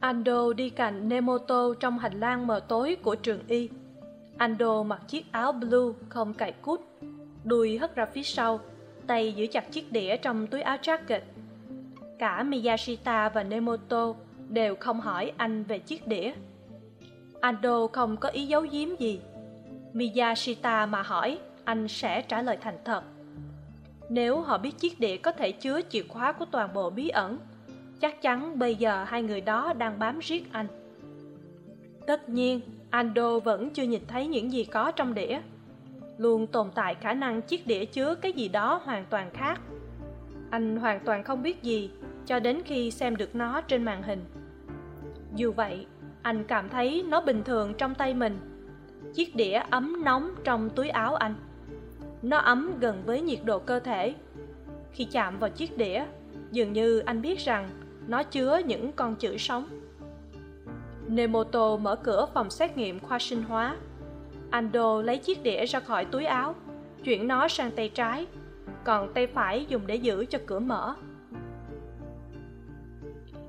Ando đi cạnh Nemoto trong hành lang mờ tối của trường y. Ando mặc chiếc áo blue không cài cút, đuôi hất ra phía sau, tay giữ chặt chiếc đĩa trong túi áo jacket. Cả Miyashita và Nemoto đều không hỏi anh về chiếc đĩa. Ando không có ý giấu giếm gì. Miyashita mà hỏi, anh sẽ trả lời thành thật. Nếu họ biết chiếc đĩa có thể chứa chìa khóa của toàn bộ bí ẩn, chắc chắn bây giờ hai người đó đang bám riết anh. Tất nhiên, ando vẫn chưa nhìn thấy những gì có trong đĩa. Luôn tồn tại khả năng chiếc đĩa chứa cái gì đó hoàn toàn khác. Anh hoàn toàn không biết gì cho đến khi xem được nó trên màn hình. Dù vậy, anh cảm thấy nó bình thường trong tay mình. Chiếc đĩa ấm nóng trong túi áo anh. Nó ấm gần với nhiệt độ cơ thể. Khi chạm vào chiếc đĩa, dường như anh biết rằng nó chứa những con chữ sống. Nemoto mở cửa phòng xét nghiệm khoa sinh hóa. Ando lấy chiếc đĩa ra khỏi túi áo, chuyển nó sang tay trái, còn tay phải dùng để giữ cho cửa mở.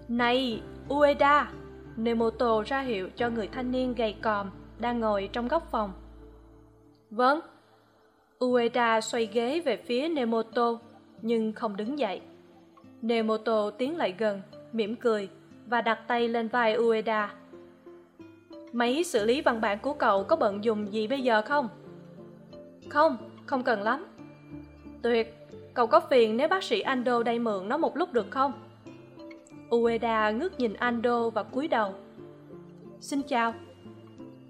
Này, ueda, nemoto ra hiệu cho người thanh niên gầy còm đang ngồi trong góc phòng. Vâng. Ueda xoay ghế về phía nemoto, nhưng không đứng dậy nemoto tiến lại gần, mỉm cười và đặt tay lên vai ueda. Máy xử lý văn bản của cậu có bận dùng gì bây giờ không? Không không cần lắm. Tuyệt, cậu có phiền nếu bác sĩ ando đây mượn nó một lúc được không? Ueda ngước nhìn ando và cúi đầu. Xin chào.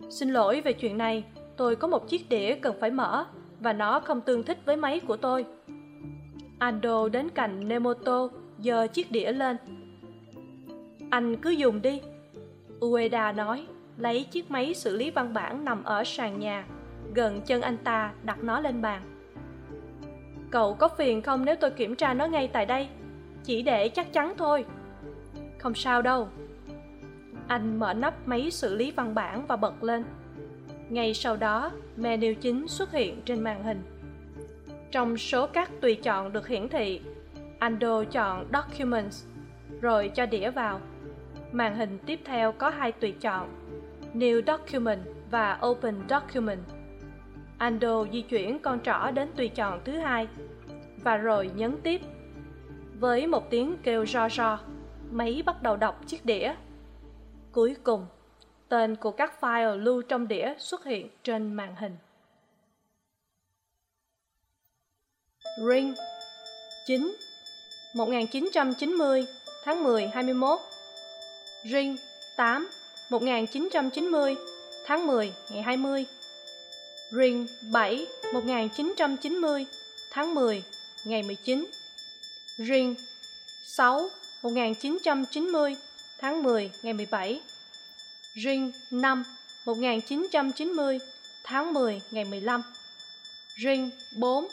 Xin lỗi về chuyện này, tôi có một chiếc đĩa cần phải mở và nó không tương thích với máy của tôi. Ando đến cạnh nemoto giơ chiếc đĩa lên. Anh cứ dùng đi, ueda nói, lấy chiếc máy xử lý văn bản nằm ở sàn nhà, gần chân anh ta đặt nó lên bàn. Cậu có phiền không nếu tôi kiểm tra nó ngay tại đây? Chỉ để chắc chắn thôi. Không sao đâu. Anh mở nắp máy xử lý văn bản và bật lên. Ngay sau đó, menu chính xuất hiện trên màn hình. Trong số các tùy chọn được hiển thị ando chọn documents, rồi cho đĩa vào. Màn hình tiếp theo có hai tùy chọn, new document và open document. Ando di chuyển con trỏ đến tùy chọn thứ hai, và rồi nhấn tiếp. Với một tiếng kêu ro ro, máy bắt đầu đọc chiếc đĩa. Cuối cùng, tên của các file lưu trong đĩa xuất hiện trên màn hình. Ring 9 1990 tháng 10 21 Ring 8 1990 tháng 10 ngày 20 Ring 7 1990 tháng 10 ngày 19 Ring 6 1990 tháng 10 ngày 17 Ring 5 1990 tháng 10 ngày 15 Ring 4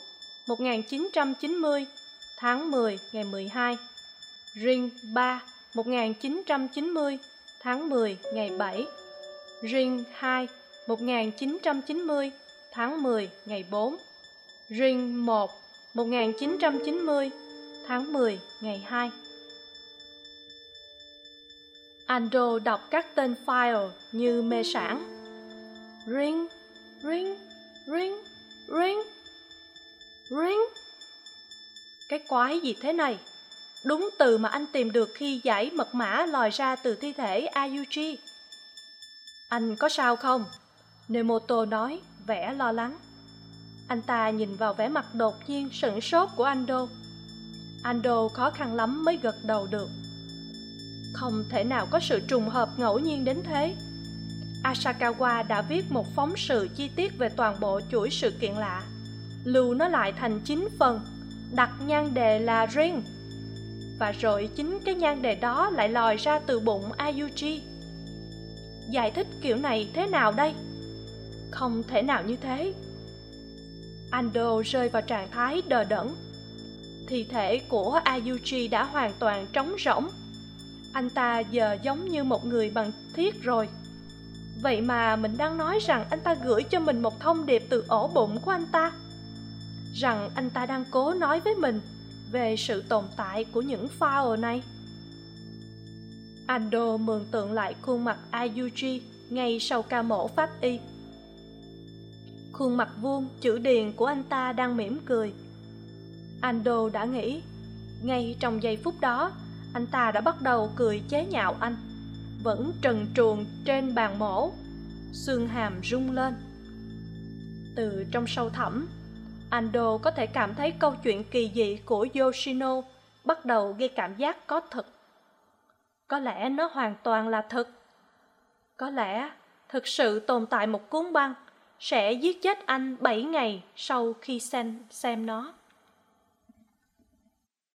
1990 tháng 10 ngày 12 Ring 3 1990 tháng 10 ngày 7 Ring 2 1990 tháng 10 ngày 4 Ring 1 1990 tháng 10 ngày 2 Ando đọc các tên file như mê sản. Ring, ring, ring, ring, ring. Cái quái gì thế này? đúng từ mà anh tìm được khi giải mật mã lòi ra từ thi thể ayuji. Anh có sao không? Nemoto nói, vẻ lo lắng. Anh ta nhìn vào vẻ mặt đột nhiên sửng sốt của ando. Ando khó khăn lắm mới gật đầu được. Không thể nào có sự trùng hợp ngẫu nhiên đến thế. Asakawa đã viết một phóng sự chi tiết về toàn bộ chuỗi sự kiện lạ. Lưu nó lại thành chín phần đặt nhan đề là ring. Và rồi chính cái nhan đề đó lại lòi ra từ bụng ayuji. Giải thích kiểu này thế nào đây? Không thể nào như thế. Ando rơi vào trạng thái đờ đẫn. Thi thể của ayuji đã hoàn toàn trống rỗng. Anh ta giờ giống như một người bằng thiết rồi. Vậy mà mình đang nói rằng anh ta gửi cho mình một thông điệp từ ổ bụng của anh ta rằng anh ta đang cố nói với mình về sự tồn tại của những file này. Ando mường tượng lại khuôn mặt ayuji ngay sau ca mổ pháp y. Khuôn mặt vuông chữ điền của anh ta đang mỉm cười. Ando đã nghĩ, ngay trong giây phút đó, anh ta đã bắt đầu cười chế nhạo anh, vẫn trần truồng trên bàn mổ, xương hàm rung lên. Từ trong sâu thẳm ando có thể cảm thấy câu chuyện kỳ dị của yoshino bắt đầu gây cảm giác có thật. Có lẽ nó hoàn toàn là thật. Có lẽ thực sự tồn tại một cuốn băng sẽ giết chết anh bảy ngày sau khi xem xem nó.